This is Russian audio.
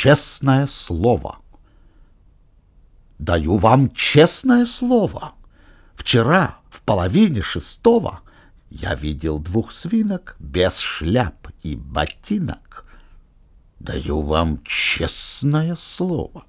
честное слово. Даю вам честное слово. Вчера в половине шестого я видел двух свинок без шляп и ботинок. Даю вам честное слово.